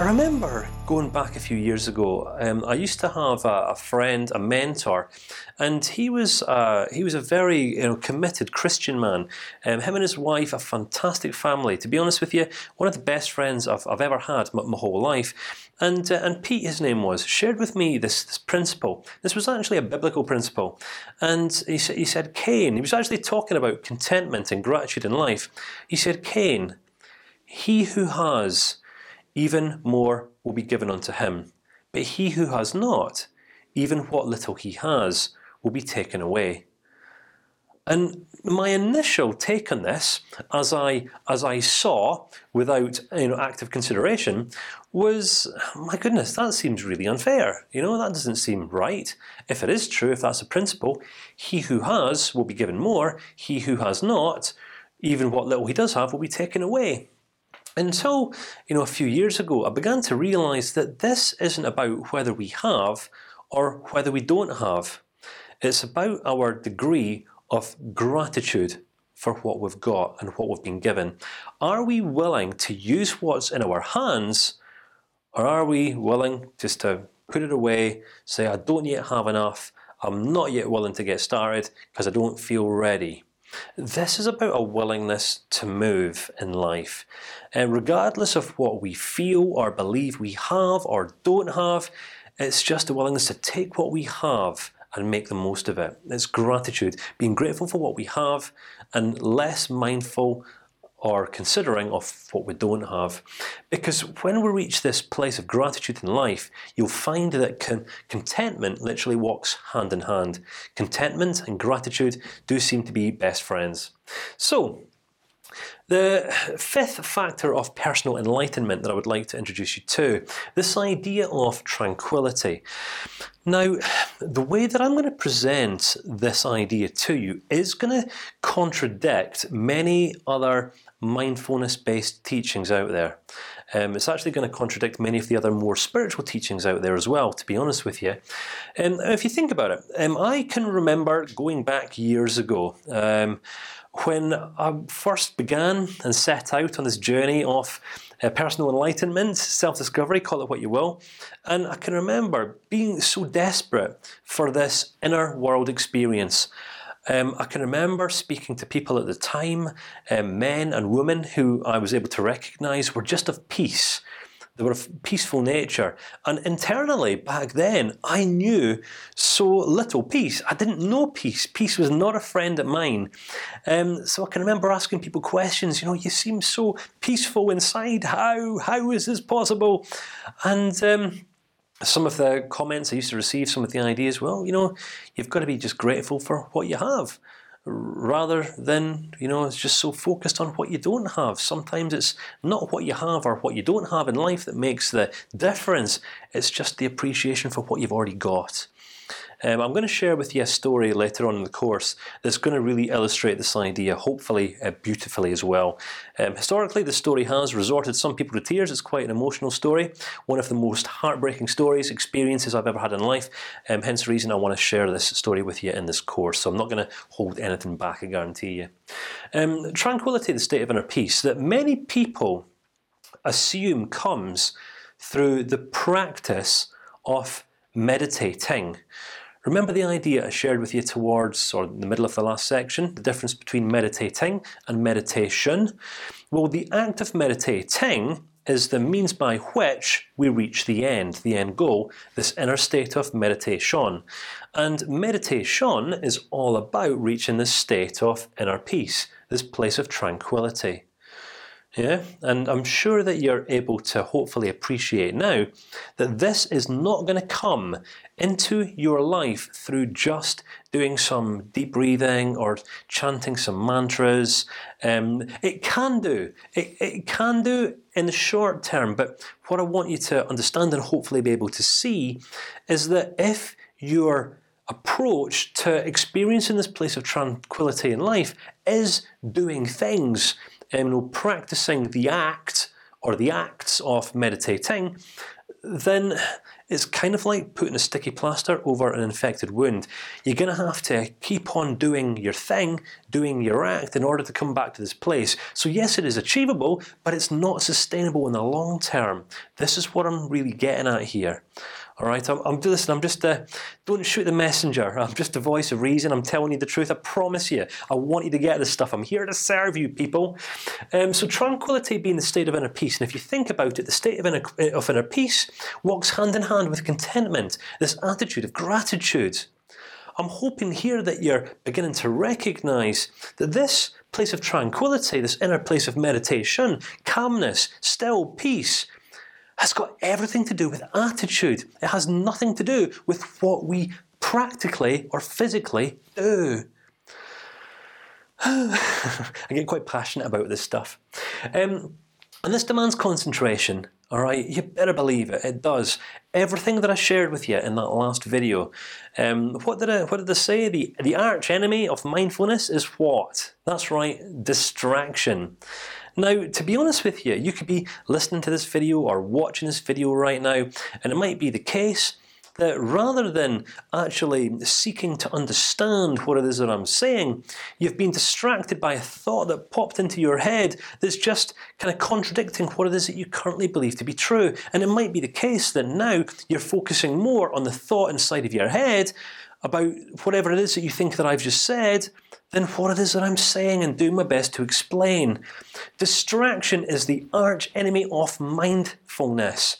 I remember going back a few years ago. Um, I used to have a, a, friend, a mentor, and he was uh, he was a very you know committed Christian man. Um, him and his wife, a fantastic family. To be honest with you, one of the best friends I've, I've ever had my, my whole life. And uh, and Pete, his name was, shared with me this this principle. This was actually a biblical principle, and he he said Kain. He was actually talking about contentment and gratitude in life. He said, Kain, he who has even more will be given unto him. But he who has not, even what little he has, will be taken away. And my initial take on this, as I as I saw without you know active consideration, was my goodness, that seems really unfair. You know that doesn't seem right. If it is true, if that's a principle, he who has will be given more. He who has not, even what little he does have, will be taken away. Until you know a few years ago, I began to realize that this isn't about whether we have or whether we don't have. It's about our degree of gratitude for what we've got and what we've been given. Are we willing to use what's in our hands, or are we willing just to put it away, say I don't yet have enough, I'm not yet willing to get started because I don't feel ready? This is about a willingness to move in life, and regardless of what we feel or believe we have or don't have, it's just a willingness to take what we have and make the most of it. It's gratitude, being grateful for what we have, and less mindful or considering of what we don't have, because when we reach this place of gratitude in life, you'll find that con contentment literally walks hand in hand. Contentment and gratitude do seem to be best friends. So. The fifth factor of personal enlightenment that I would like to introduce you to this idea of tranquility. Now, the way that I'm going to present this idea to you is going to contradict many other mindfulness-based teachings out there. Um, it's actually going to contradict many of the other more spiritual teachings out there as well. To be honest with you, um, if you think about it, um, I can remember going back years ago um, when I first began and set out on this journey of uh, personal enlightenment, self-discovery, call it what you will, and I can remember being so desperate for this inner world experience. Um, I can remember speaking to people at the time, um, men and women who I was able to recognise were just of peace. They were of peaceful nature, and internally back then I knew so little peace. I didn't know peace. Peace was not a friend of mine. Um, so I can remember asking people questions. You know, you seem so peaceful inside. How how is this possible? And um, some of the comments I used to receive, some of the ideas. Well, you know, you've got to be just grateful for what you have, rather than you know, it's just so focused on what you don't have. Sometimes it's not what you have or what you don't have in life that makes the difference. It's just the appreciation for what you've already got. Um, I'm going to share with you a story later on in the course that's going to really illustrate this idea, hopefully uh, beautifully as well. Um, historically, the story has resorted some people to tears. It's quite an emotional story, one of the most heartbreaking stories, experiences I've ever had in life. Um, hence the reason I want to share this story with you in this course. So I'm not going to hold anything back. I guarantee you. Um, tranquility, the state of inner peace, that many people assume comes through the practice of meditating. Remember the idea I shared with you towards, or in the middle of the last section, the difference between meditating and meditation. Well, the act of meditating is the means by which we reach the end, the end goal, this inner state of meditation. And meditation is all about reaching this state of inner peace, this place of tranquility. Yeah, and I'm sure that you're able to hopefully appreciate now that this is not going to come into your life through just doing some deep breathing or chanting some mantras. Um, it can do. It, it can do in the short term, but what I want you to understand and hopefully be able to see is that if your approach to experiencing this place of tranquility in life is doing things and you know, practicing the act or the acts of meditating, then it's kind of like putting a sticky plaster over an infected wound. You're going to have to keep on doing your thing, doing your act, in order to come back to this place. So yes, it is achievable, but it's not sustainable in the long term. This is what I'm really getting at here. All right, I'm, I'm listen. I'm just uh, don't shoot the messenger. I'm just a voice of reason. I'm telling you the truth. I promise you. I want you to get this stuff. I'm here to serve you, people. Um, so tranquility being the state of inner peace, and if you think about it, the state of inner, of inner peace walks hand in hand with contentment. This attitude of gratitude. I'm hoping here that you're beginning to recognize that this place of tranquility, this inner place of meditation, calmness, still peace, has got everything to do with attitude. It has nothing to do with what we practically or physically do. I get quite passionate about this stuff, um, and this demands concentration. All right, you better believe it. It does. Everything that I shared with you in that last video. Um, what did I? What did say? The the arch enemy of mindfulness is what? That's right, distraction. Now, to be honest with you, you could be listening to this video or watching this video right now, and it might be the case that rather than actually seeking to understand what it is that I'm saying, you've been distracted by a thought that popped into your head that's just kind of contradicting what it is that you currently believe to be true. And it might be the case that now you're focusing more on the thought inside of your head about whatever it is that you think that I've just said then what it is that I'm saying and doing my best to explain. Distraction is the arch enemy of mindfulness.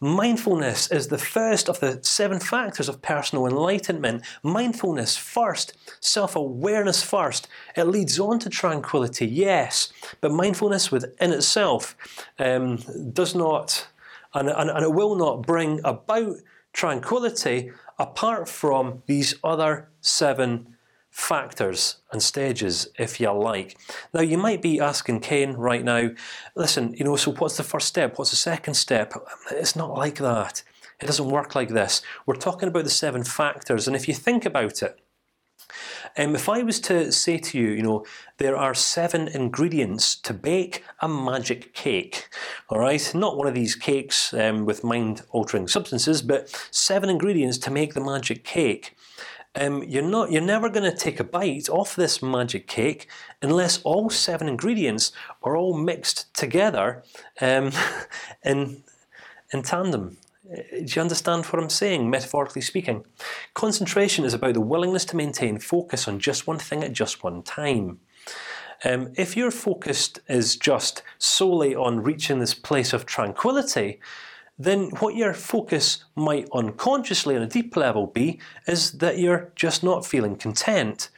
Mindfulness is the first of the seven factors of personal enlightenment. Mindfulness first, self-awareness first. It leads on to tranquility, yes, but mindfulness within itself um, does not, and, and, and it will not bring about tranquility apart from these other seven factors and stages, if you like. Now you might be asking Kain right now, listen, you know, so what's the first step? What's the second step? It's not like that. It doesn't work like this. We're talking about the seven factors, and if you think about it, um, if I was to say to you, you know, there are seven ingredients to bake a magic cake, all right, not one of these cakes um, with mind-altering substances, but seven ingredients to make the magic cake. Um, you're not. You're never going to take a bite off this magic cake unless all seven ingredients are all mixed together um, in in tandem. Uh, do you understand what I'm saying, metaphorically speaking? Concentration is about the willingness to maintain focus on just one thing at just one time. Um, if your focus is just solely on reaching this place of tranquility, then what your focus might unconsciously, on a deep level, be is that you're just not feeling content.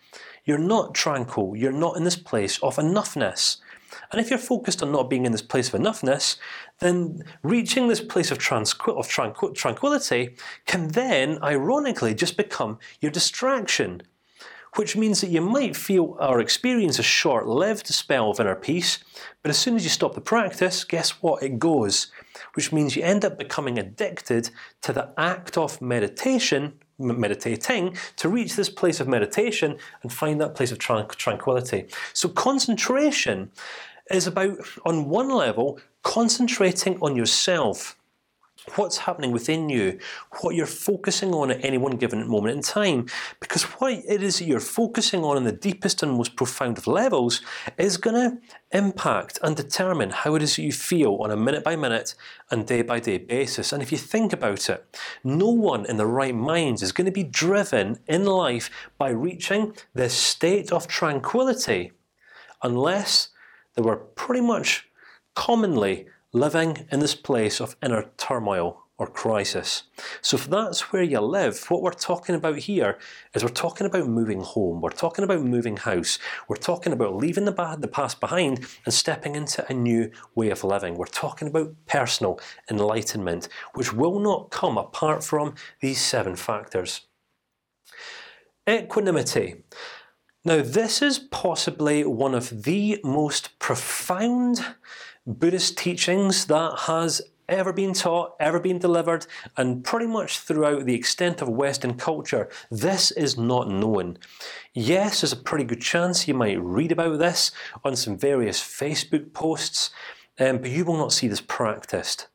You're not tranquil. You're not in this place of enoughness. And if you're focused on not being in this place of enoughness, then reaching this place of, of tranquil tranquility can then, ironically, just become your distraction, which means that you might feel or experience a short-lived spell of inner peace, but as soon as you stop the practice, guess what? It goes, which means you end up becoming addicted to the act of meditation meditating to reach this place of meditation and find that place of tranquility. So concentration is about, on one level, concentrating on yourself what's happening within you, what you're focusing on at any one given moment in time. Because what it is that you're focusing on in the deepest and most profound of levels is going to impact and determine how it is that you feel on a minute by minute and day by day basis. And if you think about it, no one in the right minds is going to be driven in life by reaching this state of tranquility, unless they were pretty much commonly living in this place of inner turmoil or crisis. So if that's where you live, what we're talking about here is we're talking about moving home. We're talking about moving house. We're talking about leaving the bad, the past behind, and stepping into a new way of living. We're talking about personal enlightenment, which will not come apart from these seven factors. Equanimity. Now, this is possibly one of the most profound Buddhist teachings that has ever been taught, ever been delivered, and pretty much throughout the extent of Western culture, this is not known. Yes, there's a pretty good chance you might read about this on some various Facebook posts, um, but you will not see this practiced.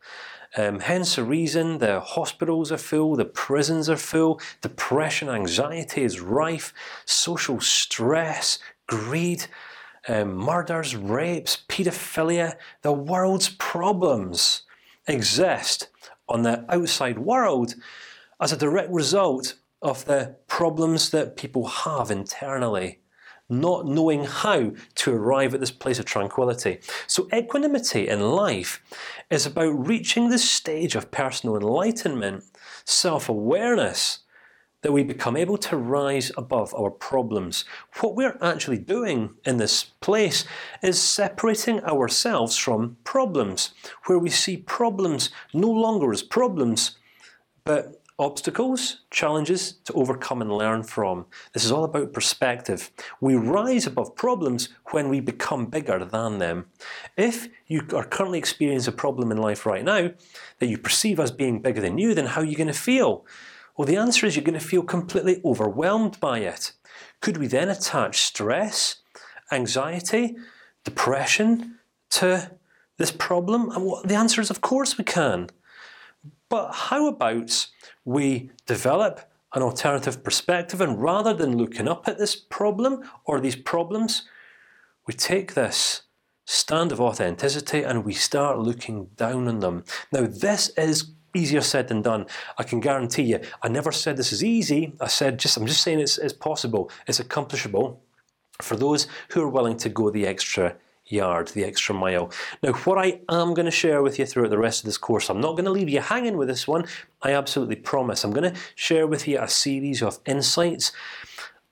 Um, hence the reason the hospitals are full, the prisons are full, depression, anxiety is rife, social stress, greed, um, murders, rapes, paedophilia. The world's problems exist on the outside world as a direct result of the problems that people have internally not knowing how to arrive at this place of tranquility. So equanimity in life is about reaching this stage of personal enlightenment, self-awareness, that we become able to rise above our problems. What we're actually doing in this place is separating ourselves from problems, where we see problems no longer as problems, but obstacles, challenges to overcome and learn from. This is all about perspective. We rise above problems when we become bigger than them. If you are currently experiencing a problem in life right now that you perceive as being bigger than you, then how are you going to feel? Well, the answer is you're going to feel completely overwhelmed by it. Could we then attach stress, anxiety, depression to this problem? And the answer is, of course, we can. But how about we develop an alternative perspective, and rather than looking up at this problem or these problems, we take this stand of authenticity and we start looking down on them. Now, this is easier said than done. I can guarantee you. I never said this is easy. I said just I'm just saying it's, it's possible. It's accomplishable for those who are willing to go the extra yard, the extra mile. Now, what I am going to share with you throughout the rest of this course, I'm not going to leave you hanging with this one. I absolutely promise. I'm going to share with you a series of insights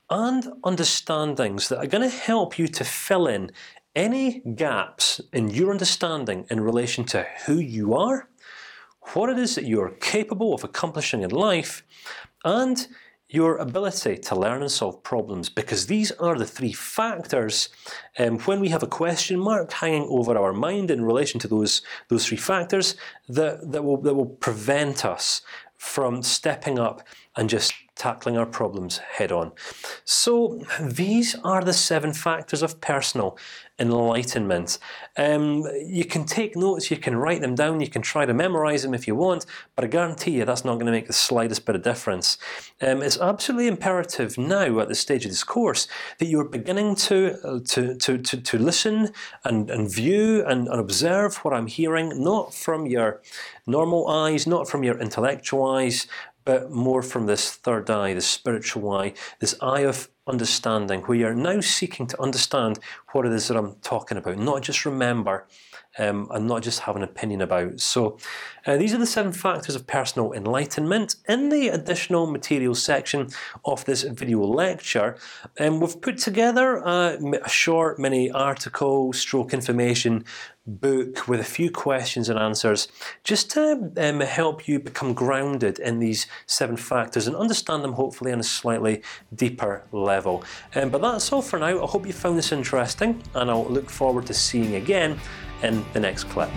and understandings that are going to help you to fill in any gaps in your understanding in relation to who you are, what it is that you are capable of accomplishing in life, and your ability to learn and solve problems, because these are the three factors. Um, when we have a question mark hanging over our mind in relation to those those three factors, that that will that will prevent us from stepping up and just tackling our problems head on. So these are the seven factors of personal enlightenment. Um, you can take notes, you can write them down, you can try to memorize them if you want, but I guarantee you that's not going to make the slightest bit of difference. Um, it's absolutely imperative now at this stage of this course that you are beginning to uh, to, to to to listen and and view and, and observe what I'm hearing, not from your normal eyes, not from your intellectual eyes, but more from this third eye, this spiritual eye, this eye of understanding, where you're now seeking to understand what it is that I'm talking about, not just remember um, and not just have an opinion about. So, uh, these are the seven factors of personal enlightenment. In the additional materials section of this video lecture, um, we've put together a, a short mini article, stroke information book with a few questions and answers, just to um, help you become grounded in these seven factors and understand them hopefully on a slightly deeper level. Um, but that's all for now. I hope you found this interesting, and I'll look forward to seeing you again in the next clip.